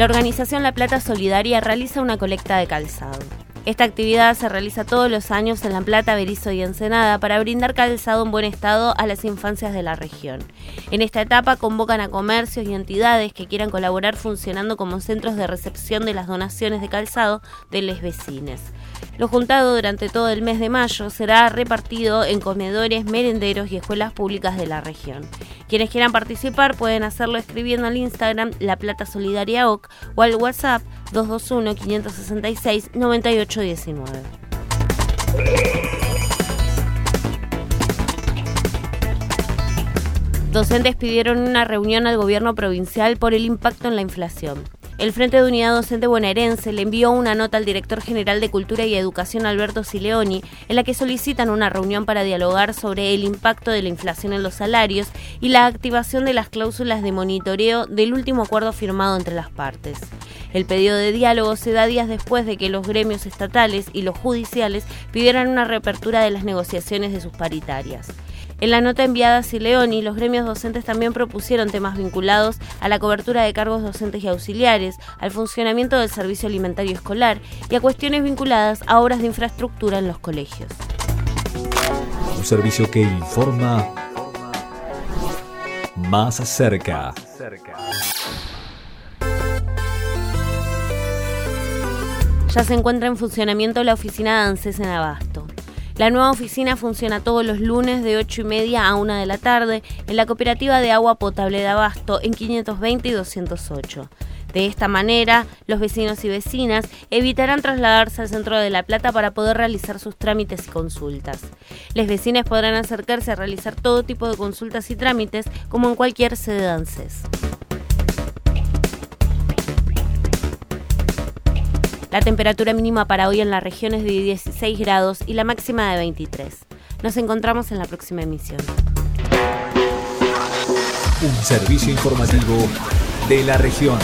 La organización La Plata Solidaria realiza una colecta de calzado. Esta actividad se realiza todos los años en La Plata, Berizo y Ensenada para brindar calzado en buen estado a las infancias de la región. En esta etapa convocan a comercios y entidades que quieran colaborar funcionando como centros de recepción de las donaciones de calzado de los vecinos. Lo juntado durante todo el mes de mayo será repartido en comedores, merenderos y escuelas públicas de la región. Quienes quieran participar pueden hacerlo escribiendo al Instagram La Plata Solidaria OC o al WhatsApp 221-566-9819. Docentes pidieron una reunión al gobierno provincial por el impacto en la inflación. El Frente de Unidad Docente Bonaerense le envió una nota al director general de Cultura y Educación Alberto Sileoni en la que solicitan una reunión para dialogar sobre el impacto de la inflación en los salarios y la activación de las cláusulas de monitoreo del último acuerdo firmado entre las partes. El pedido de diálogo se da días después de que los gremios estatales y los judiciales pidieran una reapertura de las negociaciones de sus paritarias. En la nota enviada a Sileoni, los gremios docentes también propusieron temas vinculados a la cobertura de cargos docentes y auxiliares, al funcionamiento del servicio alimentario escolar y a cuestiones vinculadas a obras de infraestructura en los colegios. Un servicio que informa más cerca. Ya se encuentra en funcionamiento la oficina de ANSES en Abasto. La nueva oficina funciona todos los lunes de 8 y media a 1 de la tarde en la cooperativa de agua potable de Abasto en 520 y 208. De esta manera, los vecinos y vecinas evitarán trasladarse al centro de La Plata para poder realizar sus trámites y consultas. Los vecinos podrán acercarse a realizar todo tipo de consultas y trámites como en cualquier sede de ANSES. La temperatura mínima para hoy en la región es de 16 grados y la máxima de 23. Nos encontramos en la próxima emisión. Un servicio informativo de la región.